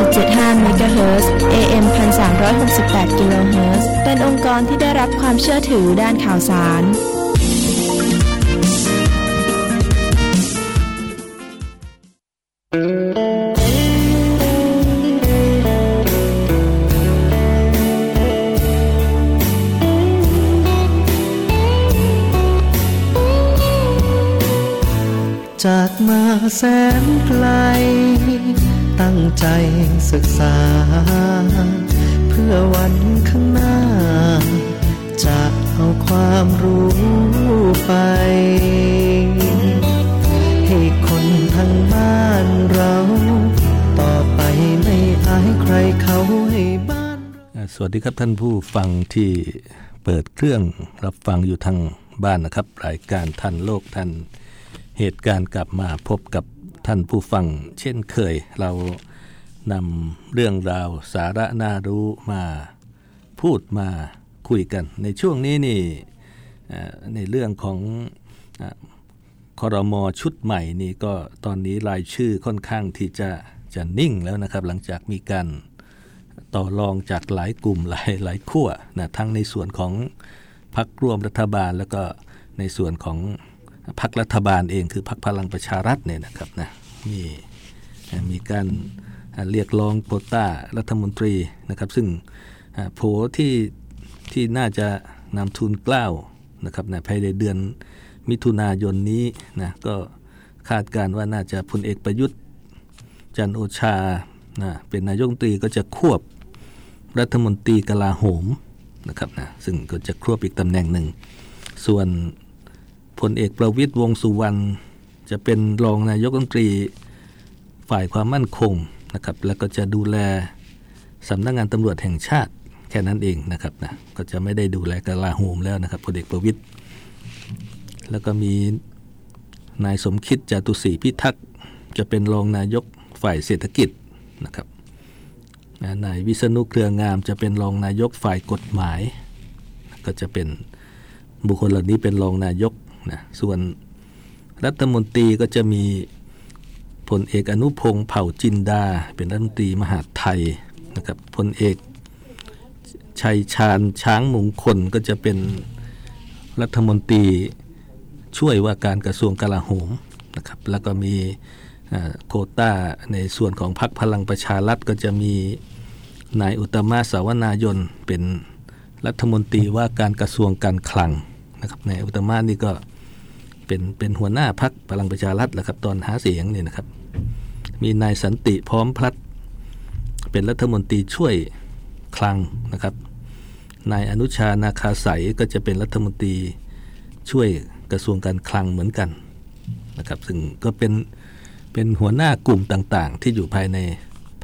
88.75 MHz AM 1368 kHz เป็นองค์กรที่ได้รับความเชื่อถือด้านข่าวสารจากมาแสนไกล ตั้งใจศึกษา เพื่อวันข้างหน้า จะเอาความรู้ไป ให้คนทางบ้านเรา ต่อไปไม่อายใครเขาให้บ้าน สวัสดีครับท่านผู้ฟังที่เปิดเครื่องรับฟังอยู่ทางบ้านนะครับ รายการทันโลกทันเหตุการณ์กลับมาพบกับ ท่านผู้ฟังเช่นเคย เรานำเรื่องราวสาระน่ารู้มาพูดมาคุยกัน ในช่วงนี้นี่ในเรื่องของอคอรมอชุดใหม่นี่ก็ตอนนี้รายชื่อค่อนข้างที่จะจะนิ่งแล้วนะครับ หลังจากมีการต่อรองจากหลายกลุ่มหลายหลายขั้วนะทั้งในส่วนของพรรคร่วมรัฐบาลแล้วก็ในส่วนของ พรรครัฐบาลเองคือพรรคพลังประชารัฐเนี่ยนะครับนะมีมีการเรียกร้องโคต้ารัฐมนตรีนะครับ ซึ่งโผที่ที่น่าจะนำทุนกล้าวนะครับนะภายในเดือนมิถุนายนนี้นะก็คาดการณ์ว่าน่าจะพลเอกประยุทธ์ จันโอชานะเป็นนายกรัฐมนตรีก็จะควบรัฐมนตรีกลาโหมนะครับนะซึ่งก็จะควบอีกตำแหน่งหนึ่ง ส่วน พลเอกประวิตยวงสุวรรณจะเป็นรองนายกรัฐมนตรีฝ่ายความมั่นคงนะครับ แล้วก็จะดูแลสำนักงานตำรวจแห่งชาติแค่นั้นเองนะครับนะก็จะไม่ได้ดูแลกลาโหมแล้วนะครับพลเอกประวิตยแล้วก็มีนายสมคิดจตุศรีพิทักษ์จะเป็นรองนายกฝ่ายเศรษฐกิจนะครับนะนายวิษณุเครืองามจะเป็นรองนายกฝ่ายกฎหมาย ก็จะเป็นบุคคลเหล่านี้เป็นรองนายก นะส่วนรัฐมนตรีก็จะมีพลเอกอนุพงศ์เผ่าจินดา เป็นรัฐมนตรีมหาไทยนะครับพลเอกชัยชาญช้างมงคลก็จะเป็นรัฐมนตรีช่วยว่าการกระทรวงกลาโหมนะครับแล้วก็มีโคต้าในส่วนของพรรคพลังประชารัฐก็จะมีนายอุตมะสาวนายนเป็นรัฐมนตรีว่าการกระทรวงการคลังนะครับนายอุตตมะนี่ก็ เป็นเป็นหัวหน้าพรรคพลังประชารัฐแหละครับตอนหาเสียงเนี่ยนะครับ มีนายสันติพร้อมพลัด เป็นรัฐมนตรีช่วยคลังนะครับนายอนุชานาคาใสก็จะเป็นรัฐมนตรีช่วยกระทรวงการคลังเหมือนกันนะครับ ซึ่งก็เป็นเป็นหัวหน้ากลุ่มต่างๆ ที่อยู่ภายใน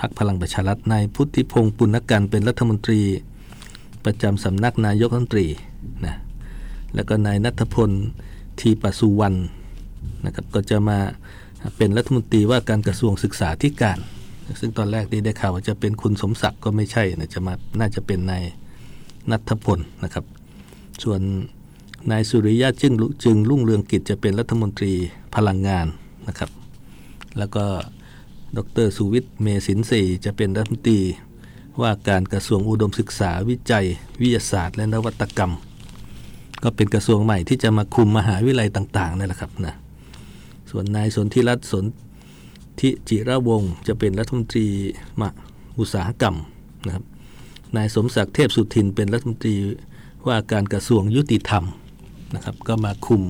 พรรคพลังประชารัฐนายพุทธิพงศ์ปุณกันเป็นรัฐมนตรีประจำสำนักนายกรัฐมนตรีนะแล้วก็นายนัทพล ทีปสุวรรณนะครับก็จะมาเป็นรัฐมนตรีว่าการกระทรวงศึกษาธิการ ซึ่งตอนแรกที่ได้ข่าวว่าจะเป็นคุณสมศักดิ์ก็ไม่ใช่นะจะมาน่าจะเป็นนายนัทพลนะครับ ส่วนนายสุริยะจึงรุจึงรุ่งเรืองกิจจะเป็นรัฐมนตรีพลังงานนะครับ แล้วก็ดรสุวิทย์เมสินทรีจะเป็นรัฐมนตรีว่าการกระทรวงอุดมศึกษาวิจัย วิทยาศาสตร์ และนวัตกรรม ก็เป็นกระทรวงใหม่ที่จะมาคุมมหาวิทยาลัยต่างๆนั่นแหละครับนะส่วนนายสนธิรัตน์สนทิจิระวงศ์จะเป็นรัฐมนตรีมาอุตสาหกรรมนะครับนายสมศักดิ์เทพสุทินเป็นรัฐมนตรีว่าการกระทรวงยุติธรรมนะครับ ก็มาคุม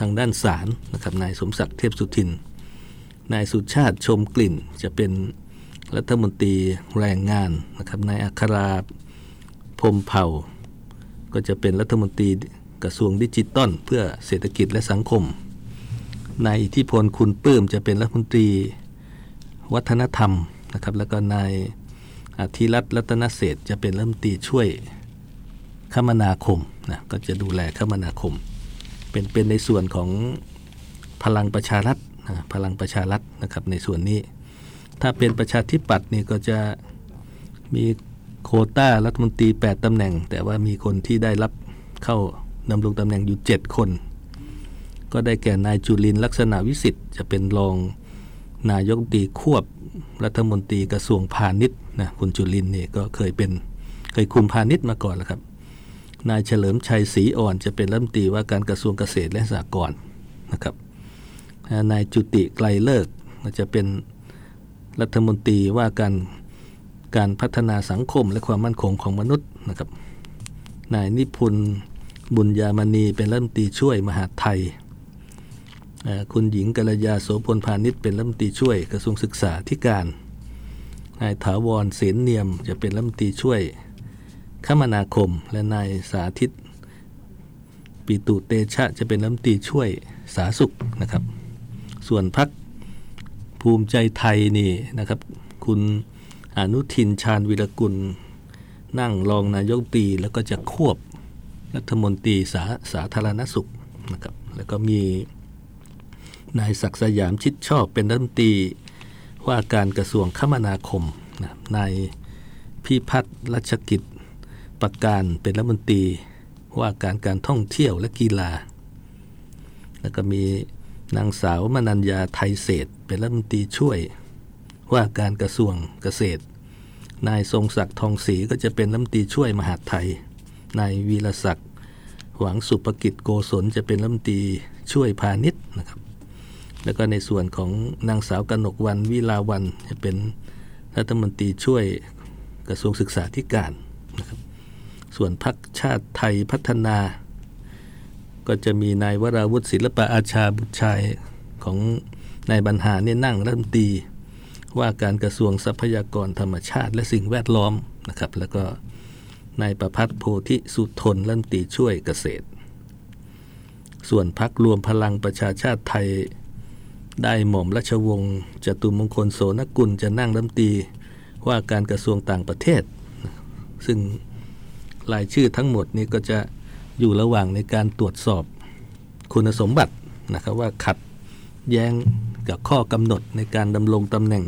ทางด้านศาลนะครับนายสมศักดิ์เทพสุทิน นายสุชาติชมกลิ่นจะเป็นรัฐมนตรีแรงงานนะครับนายอัคราพรมเผ่า ก็จะเป็นรัฐมนตรีกระทรวงดิจิตอลเพื่อเศรษฐกิจและสังคม นายอิทธิพลคุณปื้มจะเป็นรัฐมนตรีวัฒนธรรมนะครับ แล้วก็นายอาธิรัตน์รัตนเศษจะเป็นรัฐมนตรีช่วยคมนาคมนะก็จะดูแลคมนาคม เป็นเป็นในส่วนของพลังประชารัฐนะพลังประชารัฐนะครับในส่วนนี้ ถ้าเป็นประชาธิปัตย์นี่ก็จะมี โคต้ารัฐมนตรี 8 ตำแหน่ง แต่ว่ามีคนที่ได้รับเข้าดำรงตำแหน่งอยู่ 7 คน ก็ได้แก่นายจุลินลักษณะวิสิทธิ์จะเป็นรองนายกตีควบรัฐมนตรีกระทรวงพาณิชย์นะคุณจุลินเนี่ยก็เคยเป็นเคยคุมพาณิชย์มาก่อนแล้วครับ นายเฉลิมชัยศรีอ่อนจะเป็นรัฐมนตรีว่าการกระทรวงเกษตรและสหกรณ์นะครับนายจุติไกลเลิกจะเป็นรัฐมนตรีว่าการ การพัฒนาสังคมและความมั่นคงของมนุษย์นะครับ นายนิพนธ์บุญญามณีเป็นรัฐมนตรีช่วยมหาไทย คุณหญิงกัลยาโสพลพาณิชย์เป็นรัฐมนตรีช่วยกระทรวงศึกษาธิการ นายถาวรเสนเนียมจะเป็นรัฐมนตรีช่วยคมนาคม และนายสาธิต ปีตุเตชะจะเป็นรัฐมนตรีช่วยสาธารณสุขนะครับ ส่วนพักภูมิใจไทยนี่นะครับ คุณ อนุทินชาญวิรกุล นั่งรองนายกตีแล้วก็จะควบรัฐมนตรีสาสาธารณสุขนะครับแล้วก็มีนายศักดิ์สยามชิดชอบเป็นรัฐมนตรีว่าการกระทรวงคมนาคมนะนายพิพัฒน์รัชกิจประการเป็นรัฐมนตรีว่าการการท่องเที่ยวและกีฬา แล้วก็มีนางสาวมนัญญาไทยเศษเป็นรัฐมนตรีช่วย ว่าการกระทรวงเกษตร นายทรงศักดิ์ทองศรีก็จะเป็นรัฐมนตรีช่วยมหาดไทย นายวีรศักดิ์หวังสุภกิจโกศลจะเป็นรัฐมนตรีช่วยพาณิชย์นะครับ แล้วก็ในส่วนของนางสาวกนกวันวิลาวันจะเป็นรัฐมนตรีช่วยกระทรวงศึกษาธิการนะครับ ส่วนพรรคชาติไทยพัฒนา ก็จะมีนายวราวุฒิศิลปะอาชาบุตรชัยของนายบรรหาเนี่ยนั่งรัฐมนตรี ว่าการกระทรวงทรัพยากรธรรมชาติ และสิ่งแวดล้อมนะครับ แล้วก็นายประพัฒน์โพธิสุทนรัฐมนตรีช่วยเกษตร ส่วนพักรวมพลังประชาชาติไทย ได้หม่อมราชวงศ์จตุมงคลโสนกุลจะนั่งรัฐมนตรีว่าการกระทรวงต่างประเทศ ซึ่งรายชื่อทั้งหมดนี้ก็จะอยู่ระหว่างในการตรวจสอบคุณสมบัตินะครับว่าขัดแย้งกับข้อกำหนดในการดำรงตำแหน่ง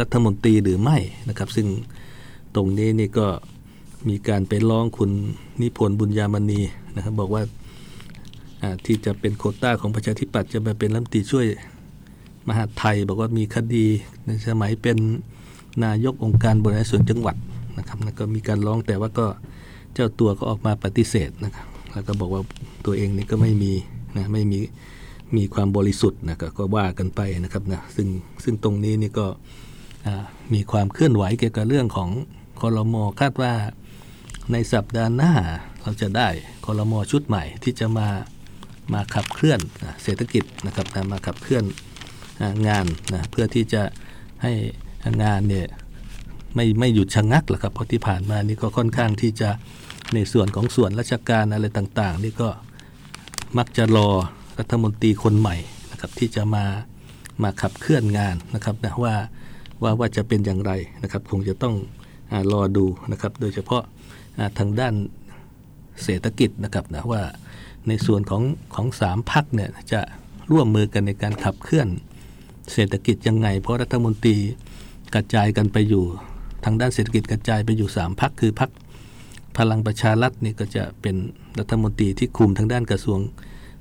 รัฐมนตรีหรือไม่นะครับ ซึ่งตรงนี้นี่ก็มีการไปร้องคุณนิพนธ์บุญญามณีนะครับ บอกว่าที่จะเป็นโคต้าของประชาธิปัตย์จะมาเป็นรัฐมนตรีช่วยมหาไทย บอกว่ามีคดีในสมัยเป็นนายกองค์การบริหารส่วนจังหวัดนะครับแล้วก็มีการร้องแต่ว่าก็เจ้าตัวก็ออกมาปฏิเสธนะครับแล้วก็บอกว่าตัวเองนี่ก็ไม่มีนะไม่มี มีความบริสุทธิ์นะครับก็ว่ากันไปนะครับนะซึ่งซึ่งตรงนี้นี่ก็มีความเคลื่อนไหวเกี่ยวกับเรื่องของคอรมอคาดว่าในสัปดาห์หน้าเราจะได้คอรมอชุดใหม่ที่จะมามาขับเคลื่อนเศรษฐกิจนะครับนะมาขับเคลื่อนงานนะเพื่อที่จะให้งานเนี่ยไม่ไม่หยุดชะงงักหรอกครับเพราะที่ผ่านมานี่ก็ค่อนข้างที่จะในส่วนของส่วนราชการอะไรต่าง ๆ นี่ก็มักจะรอ รัฐมนตรีคนใหม่นะครับที่จะมามาขับเคลื่อนงานนะครับนะว่าว่าว่าจะเป็นอย่างไรนะครับ คงจะต้องอรอดูนะครับ โดยเฉพาะทางด้านเศรษฐกิจนะครับนะว่าในส่วนของของสามพักเนี่ยจะร่วมมือกันในการขับเคลื่อนเศรษฐกิจยังไง เพราะรัฐมนตรีกระจายกันไปอยู่ทางด้านเศรษฐกิจกระจายไปอยู่สามพักคือพักพลังประชารัฐนี่ก็จะเป็นรัฐมนตรีที่คุมทางด้านกระทรวง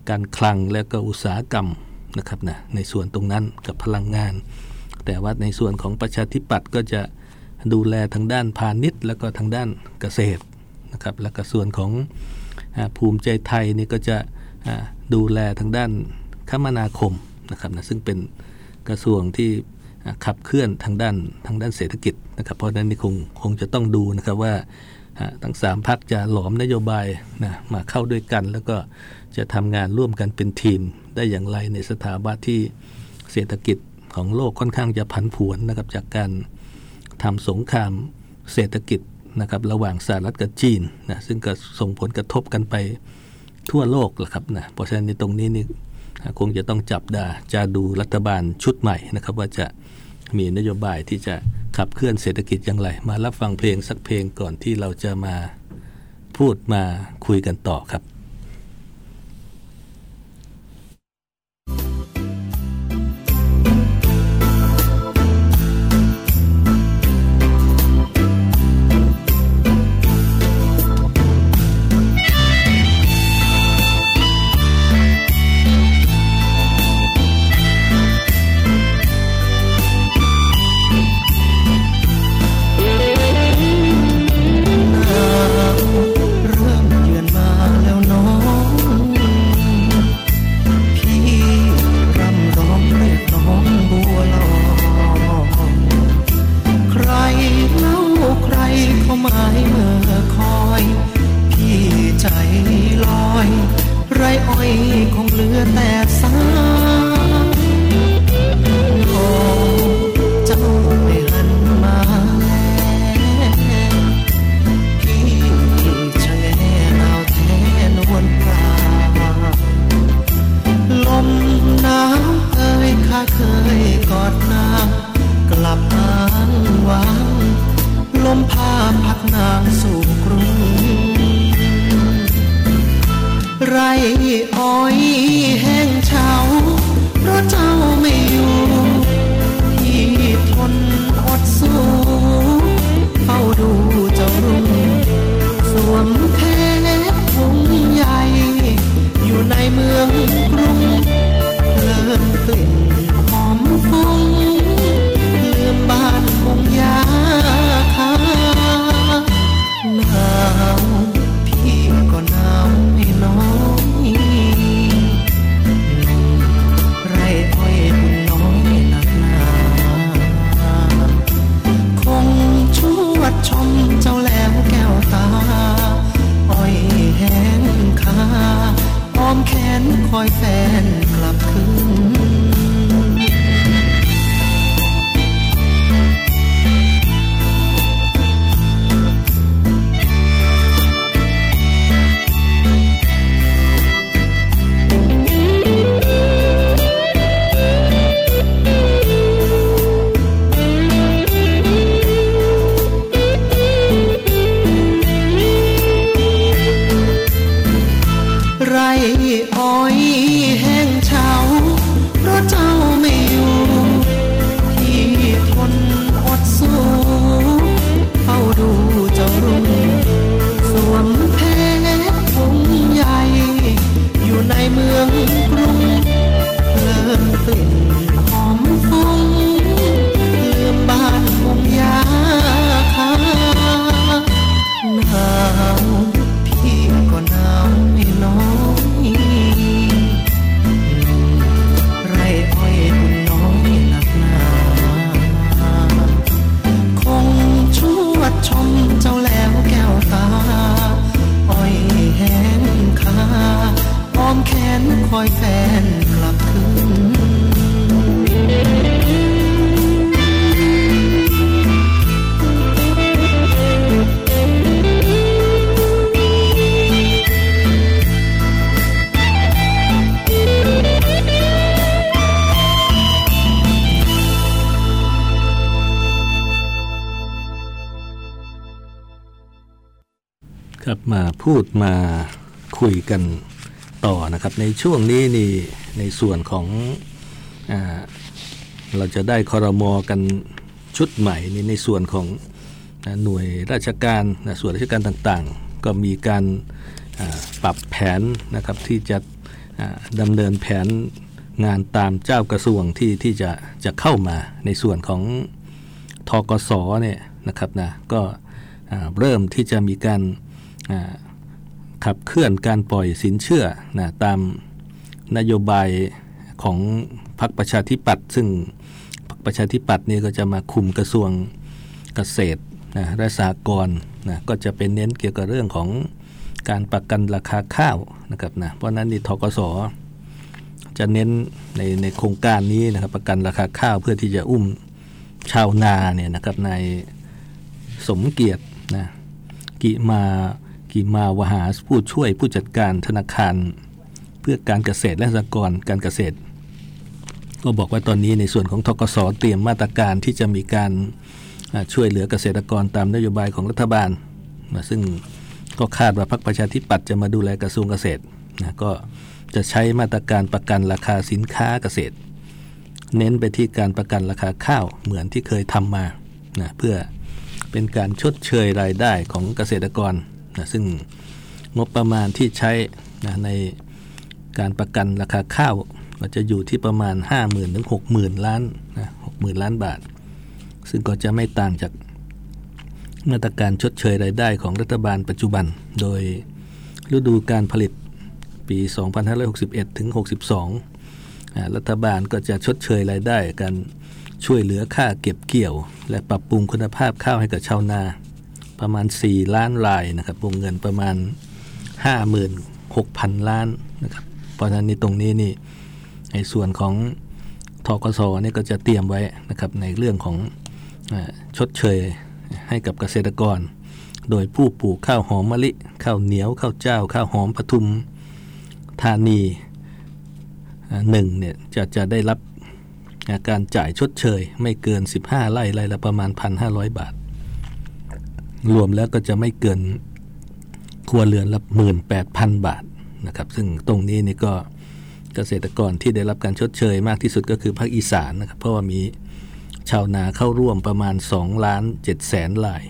การคลังและก็อุตสาหกรรมนะครับนะในส่วนตรงนั้นกับพลังงาน แต่ว่าในส่วนของประชาธิปัตย์ก็จะดูแลทางด้านพาณิชย์ แล้วก็ทางด้านเกษตรนะครับและก็ส่วนของภูมิใจไทยนี่ก็จะดูแลทางด้านคมนาคมนะครับนะซึ่งเป็นกระทรวงที่ขับเคลื่อนทางด้านทางด้านเศรษฐกิจนะครับเพราะนั้นนี่คงคงจะต้องดูนะครับว่า ทั้งสามพักจะหลอมนโยบายนะมาเข้าด้วยกัน แล้วก็จะทำงานร่วมกันเป็นทีม ได้อย่างไรในสถาบันที่เศรษฐกิจของโลกค่อนข้างจะผันผวนนะครับจากการทำสงครามเศรษฐกิจนะครับระหว่างสหรัฐกับจีนนะซึ่งก็ส่งผลกระทบกันไปทั่วโลกแหละครับนะเพราะฉะนั้นในตรงนี้นี่คงจะต้องจับดาจะดูรัฐบาลชุดใหม่นะครับ ว่าจะ มีนโยบายที่จะขับเคลื่อนเศรษฐกิจอย่างไร มารับฟังเพลงสักเพลงก่อนที่เราจะมาพูดมาคุยกันต่อครับ ไรอ้อยคงเหลือแต่สา ไรอ้อยแห้งเฉาเพราะเจ้าไม่อยู่ มาพูดมาคุยกันต่อนะครับ ในช่วงนี้นี่ในส่วนของอเราจะได้คอรมอกันชุดใหม่นี่ในส่วนของหน่วยราชการส่วนราชการต่างๆ ก็มีการปรับแผนนะครับที่จะดำเนินแผนงานตามเจ้ากระทรวงที่ที่จะจะเข้ามาในส่วนของทกสเนี่ยนะครับนะก็เริ่มที่จะมีการ ขับเคลื่อนการปล่อยสินเชื่อนะตามนโยบายของพรรคประชาธิปัตย์ซึ่งพรรคประชาธิปัตย์นี่ก็จะมาคุมกระทรวงเกษตรนะและสหกรณ์นะก็จะเป็นเน้นเกี่ยวกับเรื่องของการประกันราคาข้าวนะครับนะเพราะนั้นนี่ทกสจะเน้นในในโครงการนี้นะครับประกันราคาข้าวเพื่อที่จะอุ้มชาวนาเนี่ยนะครับในสมเกียรตินะกิมา กิมาวหาผู้ช่วยผู้จัดการธนาคาร เพื่อการเกษตรและสหกรณ์การเกษตร ก็บอกว่าตอนนี้ในส่วนของทกสเตรียมมาตรการที่จะมีการช่วยเหลือเกษตรกรตามนโยบายของรัฐบาลนะซึ่งก็คาดว่าพรรคประชาธิปัตย์จะมาดูแลกระทรวงเกษตรนะก็จะใช้มาตรการประกันราคาสินค้าเกษตร เน้นไปที่การประกันราคาข้าวเหมือนที่เคยทำมานะเพื่อเป็นการชดเชยรายได้ของเกษตรกร นะซึ่งงบประมาณที่ใช้นะในการประกันราคาข้าวก็จะอยู่ที่ประมาณ 5 0,000ถึง60,000 ล้านนะ60,000 ล้านบาท ซึ่งก็จะไม่ต่างจากมาตรการชดเชยรายได้ของรัฐบาลปัจจุบัน โดยฤดูการผลิตปี 2561 ถึง 62อ่ารัฐบาลก็จะชดเชยรายได้กันช่วยเหลือค่าเก็บเกี่ยว และปรับปรุงคุณภาพข้าวให้กับชาวนา ประมาณ 4 ล้านรายนะครับวงเงินประมาณ 56,000 ล้านนะครับเพราะฉะนั้นในตรงนี้นี่ในส่วนของทกศนี่ก็จะเตรียมไว้นะครับในเรื่องของชดเชยให้กับเกษตรกร โดยผู้ปลูกข้าวหอมมะลิ ข้าวเหนียวข้าวเจ้า ข้าวหอมปทุมธานีหนึ่งเนี่ยจะจะได้รับการจ่ายชดเชย ไม่เกิน 15 ไร่ไร่ละประมาณ 1,500 บาท รวมแล้วก็จะไม่เกินครัวเรือนละ18,000บาทนะครับ ซึ่งตรงนี้นี่ก็เกษตรกรที่ได้รับการชดเชยมากที่สุดก็คือภาคอีสานนะครับ เพราะว่ามีชาวนาเข้าร่วมประมาณ2ล้าน7แสนราย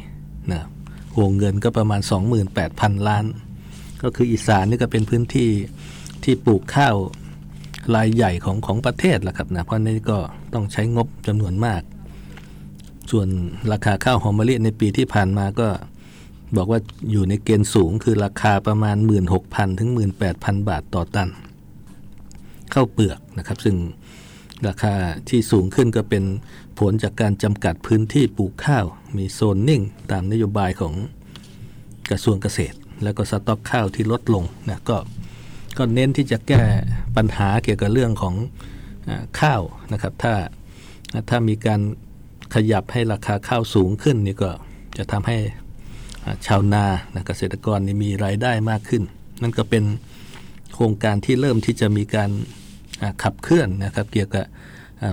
นะวงเงินก็ประมาณ 28,000 ล้าน ก็คืออีสานนี่ก็เป็นพื้นที่ที่ปลูกข้าวรายใหญ่ของของประเทศแหละครับนะเพราะนี้ก็ต้องใช้งบจำนวนมาก ส่วนราคาข้าวหอมมะลิในปีที่ผ่านมาก็บอกว่าอยู่ในเกณฑ์สูงคือราคาประมาณ 16,000 ถึง 18,000 บาทต่อตันข้าวเปลือกนะครับ ซึ่งราคาที่สูงขึ้นก็เป็นผลจากการจำกัดพื้นที่ปลูกข้าว มีโซนนิ่ง ตามนโยบายของกระทรวงเกษตร แล้วก็สต็อกข้าวที่ลดลงนะก็ก็เน้นที่จะแก้ปัญหาเกี่ยวกับเรื่องของอข้าวนะครับ ถ้าถ้ามีการ ขยับให้ราคาข้าวสูงขึ้นนี่ก็จะทำให้ชาวนานะเกษตรกรนี่มีรายได้มากขึ้น นั่นก็เป็นโครงการที่เริ่มที่จะมีการขับเคลื่อนนะครับ เกี่ยวกับ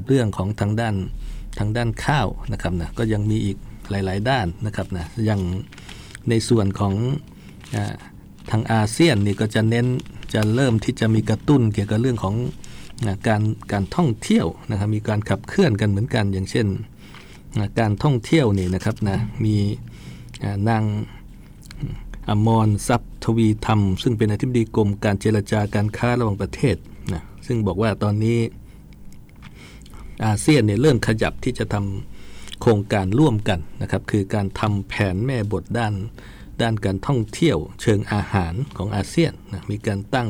เรื่องของทางด้านทางด้านข้าวนะครับนะก็ยังมีอีกหลาย ๆ ด้านนะครับนะอย่างในส่วนของอทางอาเซียนนี่ก็จะเน้นจะเริ่มที่จะมีกระตุ้นเกี่ยวกับเรื่องของการการท่องเที่ยวนะครับมีการขับเคลื่อนกันเหมือนกัน อย่างเช่น การท่องเที่ยวนี่นะครับนะมีนางอมรทรัพย์ทวีธรรม ซึ่งเป็นอธิบดีกรมการเจรจาการค้าระหว่างประเทศนะซึ่งบอกว่าตอนนี้อาเซียนเนี่ยเริ่มขยับที่จะทำโครงการร่วมกันนะครับคือการทำแผนแม่บทด้านด้านการท่องเที่ยวเชิงอาหารของอาเซียนนะมีการตั้ง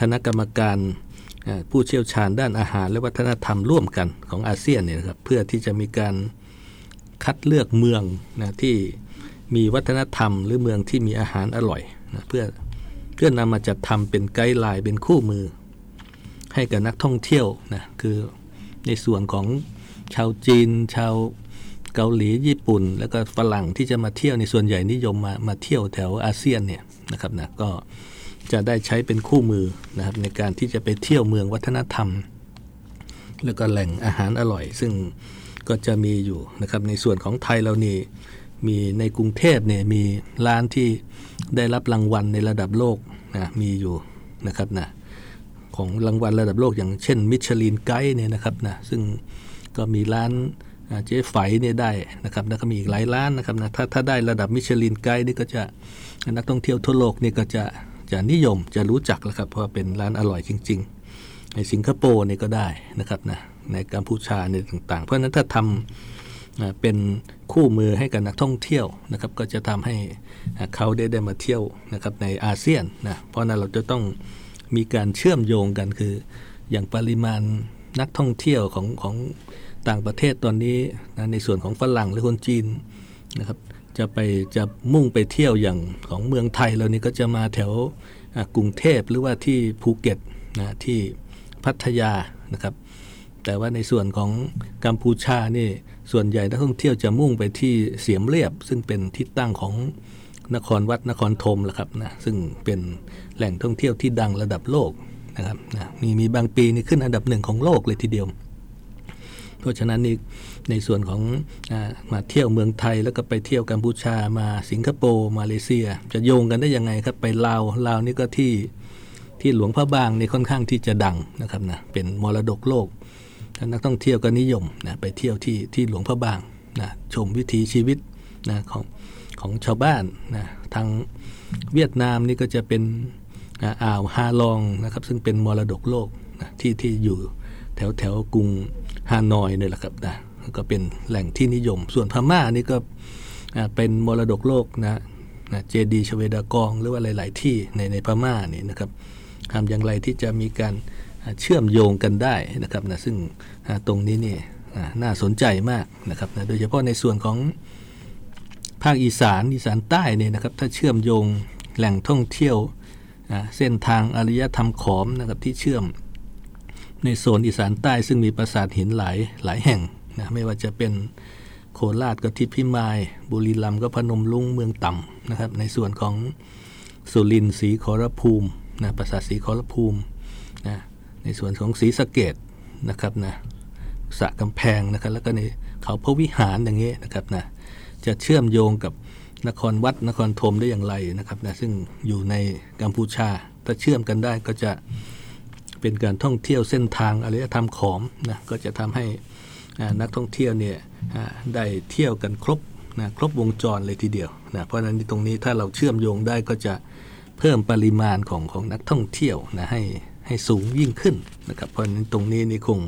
คณะกรรมการ ผู้เชี่ยวชาญด้านอาหารและวัฒนธรรมร่วมกันของอาเซียนเนี่ยครับเพื่อที่จะมีการคัดเลือกเมืองนะที่มีวัฒนธรรม หรือเมืองที่มีอาหารอร่อยนะเพื่อเพื่อนำมาจัดทำเป็นไกด์ไลน์เป็นคู่มือ ให้กับนักท่องเที่ยวนะคือในส่วนของชาวจีน ชาวเกาหลีญี่ปุ่น แล้วก็ฝรั่งที่จะมาเที่ยวในส่วนใหญ่นิยมมามาเที่ยวแถวอาเซียนเนี่ยนะครับนะก็ จะได้ใช้เป็นคู่มือนะครับในการที่จะไปเที่ยวเมืองวัฒนธรรม แล้วก็แหล่งอาหารอร่อย ซึ่งก็จะมีอยู่นะครับในส่วนของไทยเรานี่มีในกรุงเทพเนี่ยมีร้านที่ได้รับรางวัลในระดับโลกนะมีอยู่นะครับนะของรางวัลระดับโลกอย่างเช่นมิชลินไกด์เนี่ยนะครับนะซึ่งก็มีร้านเจ๊ไฝเนี่ยได้นะครับแล้วก็มีอีกหลายร้านนะครับนะถ้าถ้าได้ระดับมิชลินไกด์นี่ก็จะนักท่องเที่ยวทั่วโลกนี่ก็จะ จะนิยมจะรู้จักแล้วครับเพราะเป็นร้านอร่อยจริง ๆ ในสิงคโปร์นี่ก็ได้นะครับนะในกัมพูชาในต่าง ๆ เพราะฉะนั้นถ้าทำเป็นคู่มือให้กับนักท่องเที่ยวนะครับ ก็จะทำให้เขาได้ได้มาเที่ยวนะครับในอาเซียนนะเพราะนั้นเราจะต้องมีการเชื่อมโยงกันคือ อย่างปริมาณนักท่องเที่ยวของของต่างประเทศตอนนี้นะในส่วนของฝรั่งหรือคนจีนนะครับ จะไปจะมุ่งไปเที่ยวอย่างของเมืองไทยเรานี่ก็จะมาแถวกรุงเทพหรือว่าที่ภูเก็ตนะที่พัทยานะครับ แต่ว่าในส่วนของกัมพูชานี่ส่วนใหญ่นักท่องเที่ยวจะมุ่งไปที่เสียมเรียบ ซึ่งเป็นที่ตั้งของนครวัดนครธมแหละครับนะซึ่งเป็นแหล่งท่องเที่ยวที่ดังระดับโลกนะครับนะมีมีบางปีนี่ขึ้นอันดับหนึ่งของโลกเลยทีเดียว เพราะฉะนั้นนี่ในส่วนของอมาเที่ยวเมืองไทยแล้วก็ไปเที่ยวกัมพูชามาสิงคโปร์มาเลเซีย จะโยงกันได้ยังไงครับไปลาวลาวนี่ก็ที่ที่หลวงพระบางนี่ค่อนข้างที่จะดังนะครับนะเป็นมรดกโลกนักท่องเที่ยวก็นิยมนะไปเที่ยวที่ที่หลวงพระบางนะชมวิถีชีวิตนะของของชาวบ้านนะทางเวียดนามนี่ก็จะเป็นอ่าวฮาลองนะครับซึ่งเป็นมรดกโลกนะที่ที่อยู่แถวแถวกรุง ฮานอยนี่แหละครับนะก็เป็นแหล่งที่นิยม ส่วนพม่านี่ก็เป็นมรดกโลกนะเจดีชเวดากองหรือว่าหลาย ๆ ที่ในในพม่านี่นะครับทำอย่างไรที่จะมีการเชื่อมโยงกันได้นะครับนะซึ่งตรงนี้นี่น่าสนใจมากนะครับนะโดยเฉพาะในส่วนของภาคอีสานอีสานใต้เนี่ยนะครับถ้าเชื่อมโยงแหล่งท่องเที่ยวเส้นทางอารยธรรมขอมนะครับที่เชื่อม ในโซนอีสานใต้ซึ่งมีปราสาทหินหลายหลายแห่งนะไม่ว่าจะเป็นโคราชก็ทิพพิมาย บุรีรัมย์ก็พนมลุงเมืองต่ำนะครับ ในส่วนของสุรินทร์ศรีขอรภูมินะปราสาทศรีขอรภูมินะในส่วนของศรีสะเกดนะครับนะสะกำแพงนะครับ แล้วก็ในเขาพระวิหารอย่างนี้นะครับนะจะเชื่อมโยงกับนครวัดนครธมได้อย่างไรนะครับนะซึ่งอยู่ในกัมพูชาถ้าเชื่อมกันได้ก็จะ เป็นการท่องเที่ยวเส้นทางอารยธรรมขอมนะก็จะทำให้นักท่องเที่ยวเนี่ยได้เที่ยวกันครบนะครบวงจรเลยทีเดียวนะเพราะฉะนั้นตรงนี้ถ้าเราเชื่อมโยงได้ก็จะเพิ่มปริมาณของของนักท่องเที่ยวนะให้ให้สูงยิ่งขึ้นนะครับเพราะฉะนั้นตรงนี้นี่คง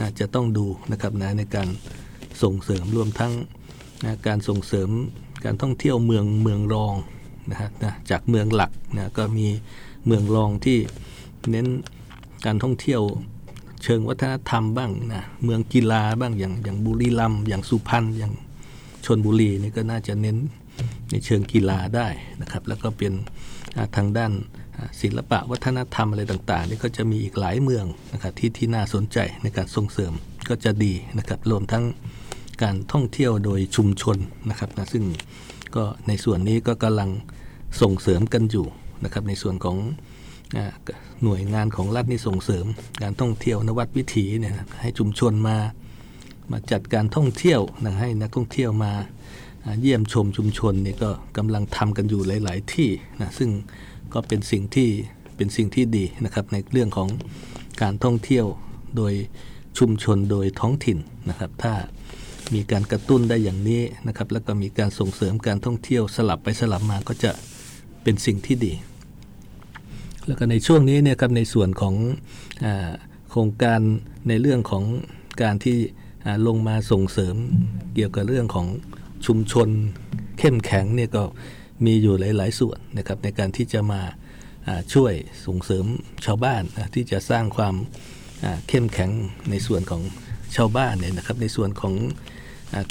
นะจะต้องดูนะครับนะในการส่งเสริมรวมทั้งนะการส่งเสริมการท่องเที่ยวเมืองเมืองรองนะฮะนะจากเมืองหลักนะก็มีเมืองรองที่เน้น การท่องเที่ยวเชิงวัฒนธรรมบ้างนะเมืองกีฬาบ้างอย่างอย่างบุรีรัมย์อย่างสุพรรณอย่างชนบุรีนี่ก็น่าจะเน้นในเชิงกีฬาได้นะครับ แล้วก็เป็นทางด้านศิลปะวัฒนธรรมอะไรต่างๆนี่ก็จะมีอีกหลายเมืองนะครับที่ที่น่าสนใจในการส่งเสริมก็จะดีนะครับรวมทั้งการท่องเที่ยวโดยชุมชนนะครับนะซึ่งก็ในส่วนนี้ก็กำลังส่งเสริมกันอยู่นะครับในส่วนของ หน่วยงานของรัฐนี่ส่งเสริม การท่องเที่ยวนวัดวิถีเนี่ยให้ชุมชนมามาจัดการท่องเที่ยวนะให้นักท่องเที่ยวมาเยี่ยมชมชุมชนนี่ก็กำลังทำกันอยู่หลาย ๆ ที่นะซึ่งก็เป็นสิ่งที่เป็นสิ่งที่ดีนะครับในเรื่องของการท่องเที่ยวโดยชุมชนโดยท้องถิ่นนะครับ ถ้ามีการกระตุ้นได้อย่างนี้นะครับ แล้วก็มีการส่งเสริมการท่องเที่ยวสลับไปสลับมาก็จะเป็นสิ่งที่ดี แล้วก็ในช่วงนี้เนี่ยครับในส่วนของอโครงการในเรื่องของการที่ลงมาส่งเสริมเกี่ยวกับเรื่องของชุมชนเข้มแข็งเนี่ยก็มีอยู่หลาย ๆ ส่วนนะครับในการที่จะมาช่วยส่งเสริมชาวบ้านที่จะสร้างความเข้มแข็งในส่วนของชาวบ้านเนี่ยนะครับในส่วนของ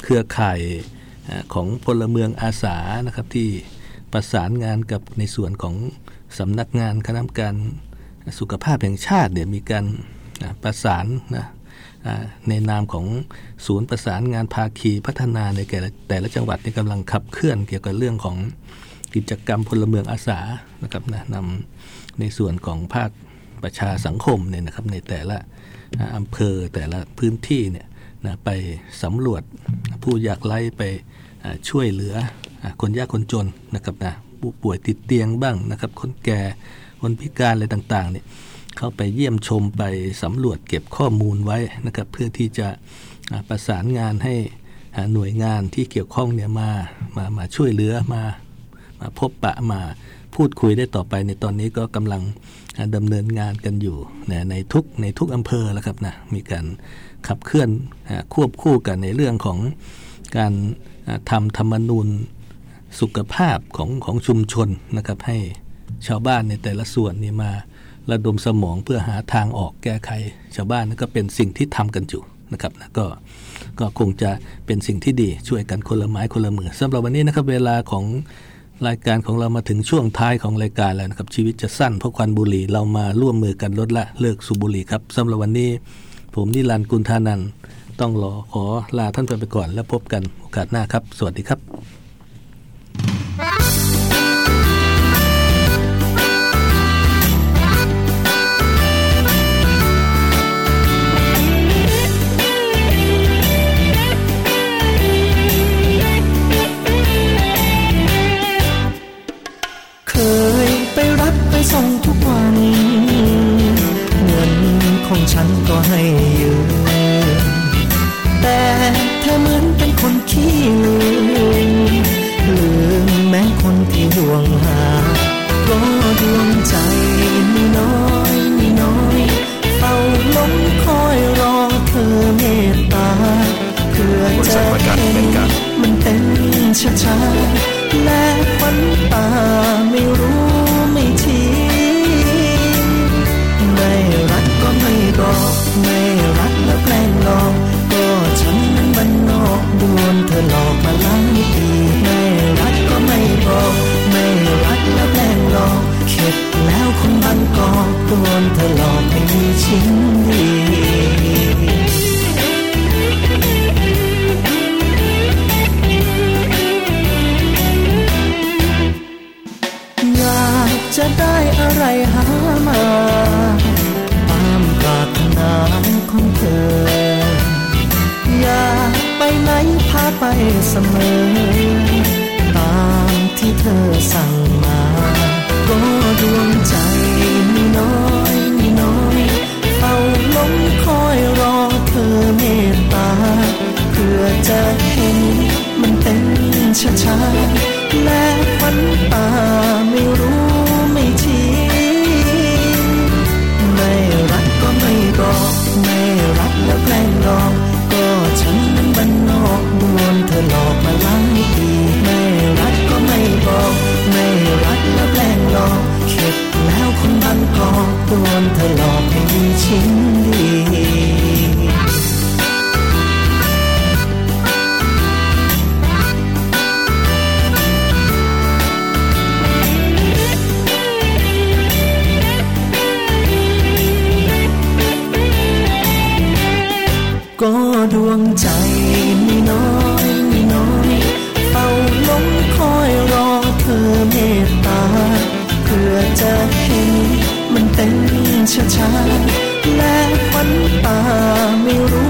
เครือข่ายของพลเมืองอาสานะครับที่ประสานงานกับในส่วนของ สำนักงานคณะกรรมการสุขภาพแห่งชาติเนี่ยมีการประสานนะในนามของศูนย์ประสานงานภาคีพัฒนาในแต่ละจังหวัดนี่กำลังขับเคลื่อนเกี่ยวกับเรื่องของกิจกรรมพลเมืองอาสานะครับนะนำในส่วนของภาคประชาสังคมเนี่ยนะครับในแต่ละอำเภอแต่ละพื้นที่เนี่ยนะไปสำรวจผู้ยากไร้ไปช่วยเหลือคนยากคนจนนะครับนะ ผู้ป่วยติดเตียงบ้างนะครับ คนแก่คนพิการอะไรต่างๆเนี่ยเข้าไปเยี่ยมชมไปสำรวจเก็บข้อมูลไว้นะครับ เพื่อที่จะประสานงานให้หน่วยงานที่เกี่ยวข้องเนี่ยมามามาช่วยเหลือมามาพบปะมาพูดคุยได้ต่อไปในตอนนี้ก็กำลังดำเนินงานกันอยู่ในทุกในทุกอำเภอแล้วครับนะมีการขับเคลื่อนควบคู่กันในเรื่องของการทำธรรมนูญ สุขภาพของของชุมชนนะครับให้ชาวบ้านในแต่ละส่วนนี่มาระดมสมองเพื่อหาทางออกแก้ไข ชาวบ้านนั่นก็เป็นสิ่งที่ทำกันอยู่นะครับนะก็ก็คงจะเป็นสิ่งที่ดีช่วยกันคนละไม้คนละมือสำหรับวันนี้นะครับเวลาของรายการของเรามาถึงช่วงท้ายของรายการแล้วนะครับชีวิตจะสั้นเพราะควันบุหรี่เรามาร่วมมือกันลดละเลิกสูบบุหรี่ครับสำหรับวันนี้ ผมนิรันดร์กุลธานันต้องรอขอลาท่านไปก่อน แล้วพบกันโอกาสหน้าครับ สวัสดีครับ ช้ อจะเห็น มันเป็นช้าช้าและฝันป่าไม่รู้ไม่ทีไม่รักก็ไม่บอก ไม่รักแล้วแกล้งหลอก ก็ฉันนั้นบันอกนวนเธอหลอกมาล้างกีไม่รักก็ไม่บอก ไม่รักแล้วแกล้งหลอกเข็ดแล้วคนบางกอกโดนเธอหลอกให้มีชิ้นดี ช้าช้าและฝันตาไม่รู้